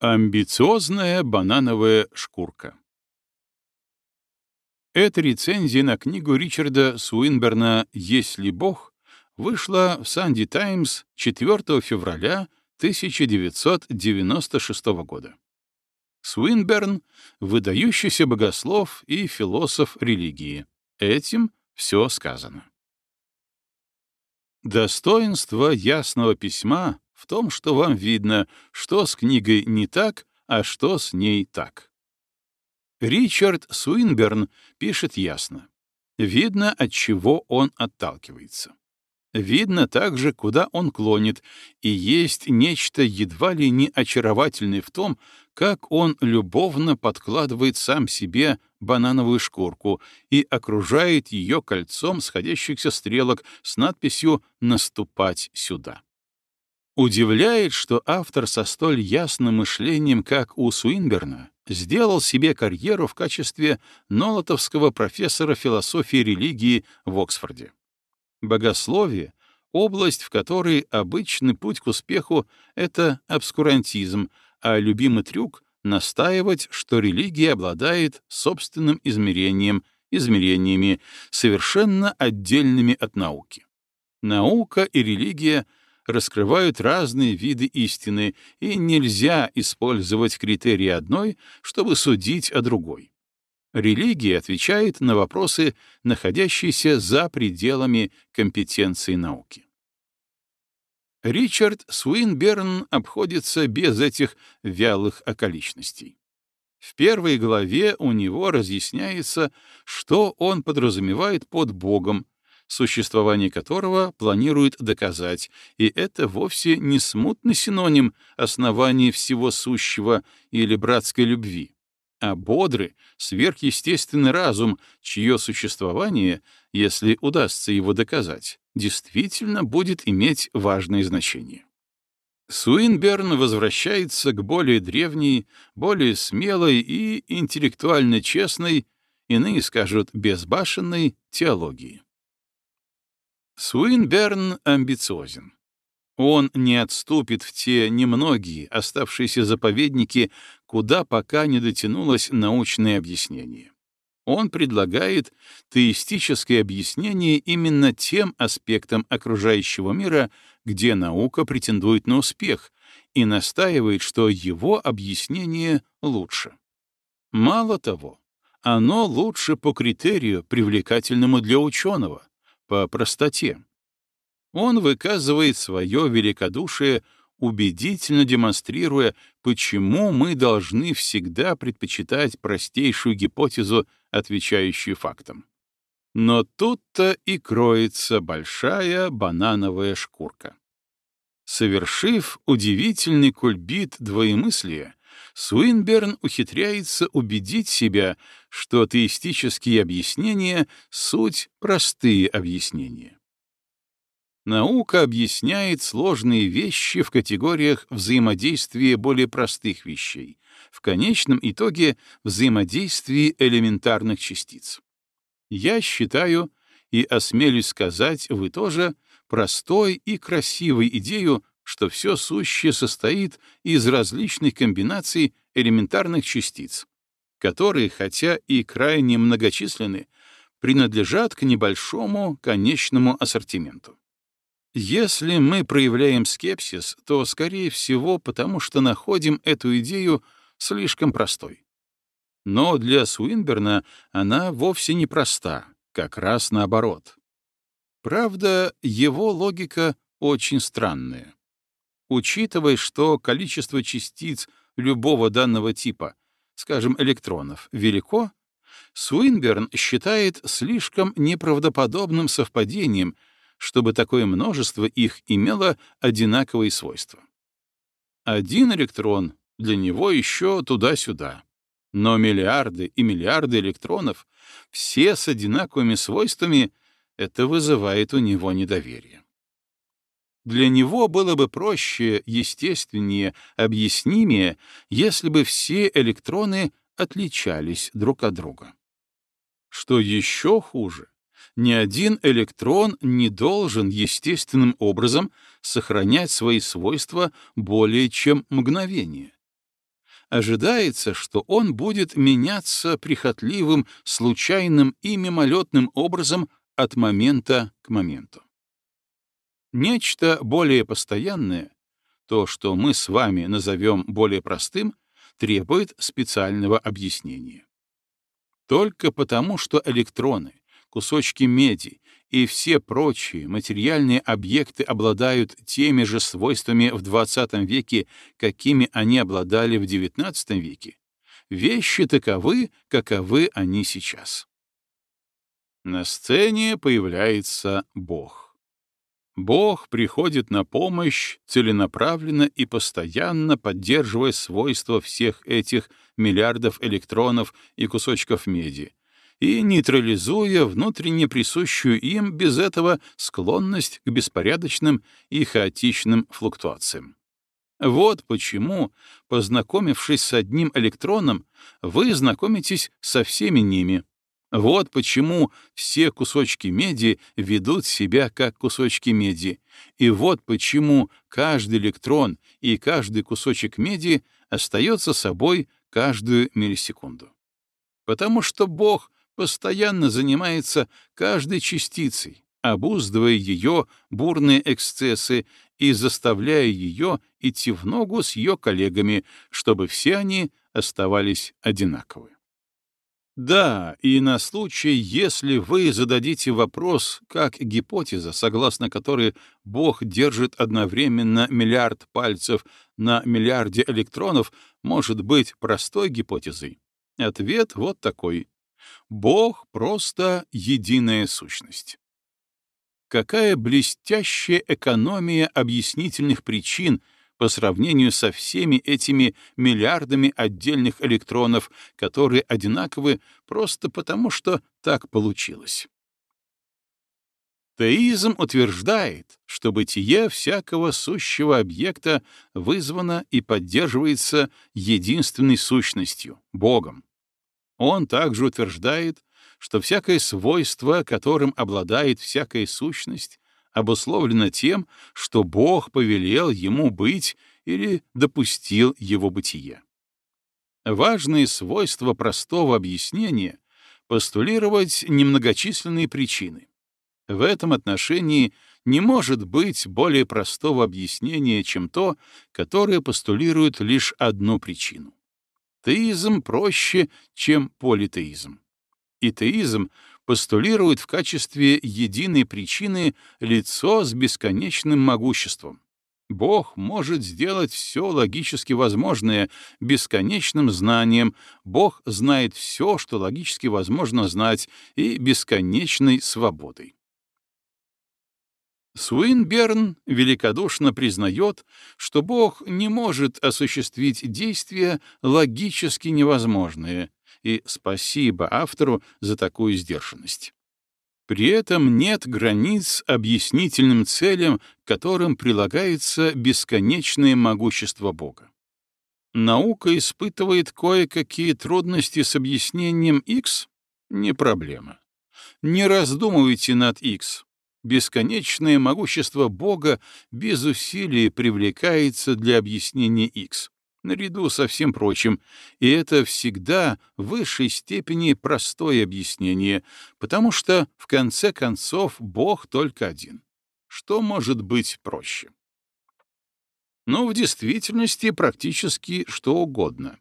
Амбициозная банановая шкурка. Эта рецензия на книгу Ричарда Суинберна «Есть Бог» вышла в Санди Таймс 4 февраля 1996 года. Суинберн — выдающийся богослов и философ религии. Этим все сказано. Достоинство ясного письма в том, что вам видно, что с книгой не так, а что с ней так. Ричард Суинберн пишет ясно. Видно, от чего он отталкивается. Видно также, куда он клонит, и есть нечто едва ли не очаровательное в том, как он любовно подкладывает сам себе банановую шкурку и окружает ее кольцом сходящихся стрелок с надписью «Наступать сюда». Удивляет, что автор со столь ясным мышлением, как у Суинберна, сделал себе карьеру в качестве нолотовского профессора философии религии в Оксфорде. Богословие — область, в которой обычный путь к успеху — это обскурантизм, а любимый трюк — настаивать, что религия обладает собственным измерением, измерениями, совершенно отдельными от науки. Наука и религия — раскрывают разные виды истины, и нельзя использовать критерии одной, чтобы судить о другой. Религия отвечает на вопросы, находящиеся за пределами компетенции науки. Ричард Суинберн обходится без этих вялых околичностей. В первой главе у него разъясняется, что он подразумевает под Богом, существование которого планирует доказать, и это вовсе не смутный синоним основания всего сущего или братской любви, а бодрый, сверхъестественный разум, чье существование, если удастся его доказать, действительно будет иметь важное значение. Суинберн возвращается к более древней, более смелой и интеллектуально честной, иные скажут безбашенной, теологии. Суинберн амбициозен. Он не отступит в те немногие оставшиеся заповедники, куда пока не дотянулось научное объяснение. Он предлагает теистическое объяснение именно тем аспектам окружающего мира, где наука претендует на успех, и настаивает, что его объяснение лучше. Мало того, оно лучше по критерию, привлекательному для ученого, по простоте. Он выказывает свое великодушие, убедительно демонстрируя, почему мы должны всегда предпочитать простейшую гипотезу, отвечающую фактам. Но тут-то и кроется большая банановая шкурка. Совершив удивительный кульбит двоемыслия, Суинберн ухитряется убедить себя, что теистические объяснения — суть простые объяснения. Наука объясняет сложные вещи в категориях взаимодействия более простых вещей, в конечном итоге взаимодействии элементарных частиц. Я считаю, и осмелюсь сказать, вы тоже, простой и красивой идею что все сущее состоит из различных комбинаций элементарных частиц, которые, хотя и крайне многочисленны, принадлежат к небольшому конечному ассортименту. Если мы проявляем скепсис, то, скорее всего, потому что находим эту идею слишком простой. Но для Суинберна она вовсе не проста, как раз наоборот. Правда, его логика очень странная. Учитывая, что количество частиц любого данного типа, скажем, электронов, велико, Суинберн считает слишком неправдоподобным совпадением, чтобы такое множество их имело одинаковые свойства. Один электрон для него еще туда-сюда. Но миллиарды и миллиарды электронов, все с одинаковыми свойствами, это вызывает у него недоверие. Для него было бы проще, естественнее, объяснимее, если бы все электроны отличались друг от друга. Что еще хуже, ни один электрон не должен естественным образом сохранять свои свойства более чем мгновение. ожидается, что он будет меняться прихотливым, случайным и мимолетным образом от момента к моменту. Нечто более постоянное, то, что мы с вами назовем более простым, требует специального объяснения. Только потому, что электроны, кусочки меди и все прочие материальные объекты обладают теми же свойствами в XX веке, какими они обладали в XIX веке, вещи таковы, каковы они сейчас. На сцене появляется Бог. Бог приходит на помощь целенаправленно и постоянно поддерживая свойства всех этих миллиардов электронов и кусочков меди, и нейтрализуя внутренне присущую им без этого склонность к беспорядочным и хаотичным флуктуациям. Вот почему, познакомившись с одним электроном, вы знакомитесь со всеми ними. Вот почему все кусочки меди ведут себя как кусочки меди, и вот почему каждый электрон и каждый кусочек меди остается собой каждую миллисекунду. Потому что Бог постоянно занимается каждой частицей, обуздывая ее бурные эксцессы и заставляя ее идти в ногу с ее коллегами, чтобы все они оставались одинаковы. Да, и на случай, если вы зададите вопрос, как гипотеза, согласно которой Бог держит одновременно миллиард пальцев на миллиарде электронов, может быть простой гипотезой, ответ вот такой. Бог просто единая сущность. Какая блестящая экономия объяснительных причин по сравнению со всеми этими миллиардами отдельных электронов, которые одинаковы просто потому, что так получилось. Теизм утверждает, что бытие всякого сущего объекта вызвано и поддерживается единственной сущностью — Богом. Он также утверждает, что всякое свойство, которым обладает всякая сущность, обусловлено тем, что Бог повелел ему быть или допустил его бытие. Важные свойства простого объяснения — постулировать немногочисленные причины. В этом отношении не может быть более простого объяснения, чем то, которое постулирует лишь одну причину. Теизм проще, чем политеизм. И теизм постулирует в качестве единой причины лицо с бесконечным могуществом. Бог может сделать все логически возможное бесконечным знанием, Бог знает все, что логически возможно знать, и бесконечной свободой. Суинберн великодушно признает, что Бог не может осуществить действия логически невозможные, и спасибо автору за такую сдержанность. При этом нет границ объяснительным целям, которым прилагается бесконечное могущество Бога. Наука испытывает кое-какие трудности с объяснением X? Не проблема. Не раздумывайте над X. Бесконечное могущество Бога без усилий привлекается для объяснения X, наряду со всем прочим, и это всегда в высшей степени простое объяснение, потому что, в конце концов, Бог только один. Что может быть проще? Но в действительности практически что угодно.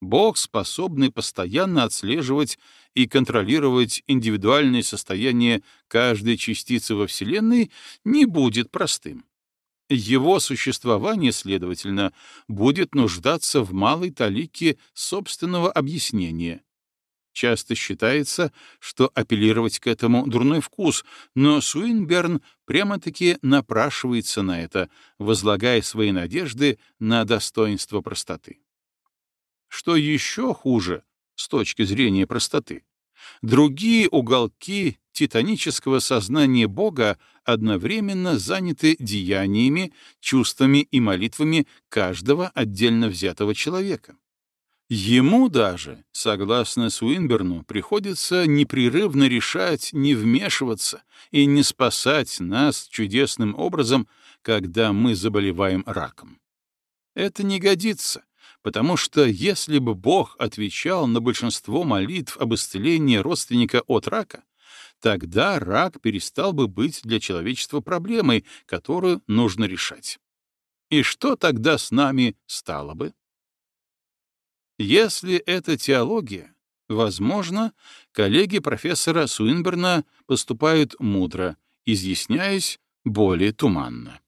Бог, способный постоянно отслеживать и контролировать индивидуальное состояние каждой частицы во Вселенной, не будет простым. Его существование, следовательно, будет нуждаться в малой талике собственного объяснения. Часто считается, что апеллировать к этому дурной вкус, но Суинберн прямо-таки напрашивается на это, возлагая свои надежды на достоинство простоты. Что еще хуже с точки зрения простоты? Другие уголки титанического сознания Бога одновременно заняты деяниями, чувствами и молитвами каждого отдельно взятого человека. Ему даже, согласно Суинберну, приходится непрерывно решать не вмешиваться и не спасать нас чудесным образом, когда мы заболеваем раком. Это не годится, потому что если бы Бог отвечал на большинство молитв об исцелении родственника от рака, тогда рак перестал бы быть для человечества проблемой, которую нужно решать. И что тогда с нами стало бы? Если это теология, возможно, коллеги профессора Суинберна поступают мудро, изъясняясь более туманно.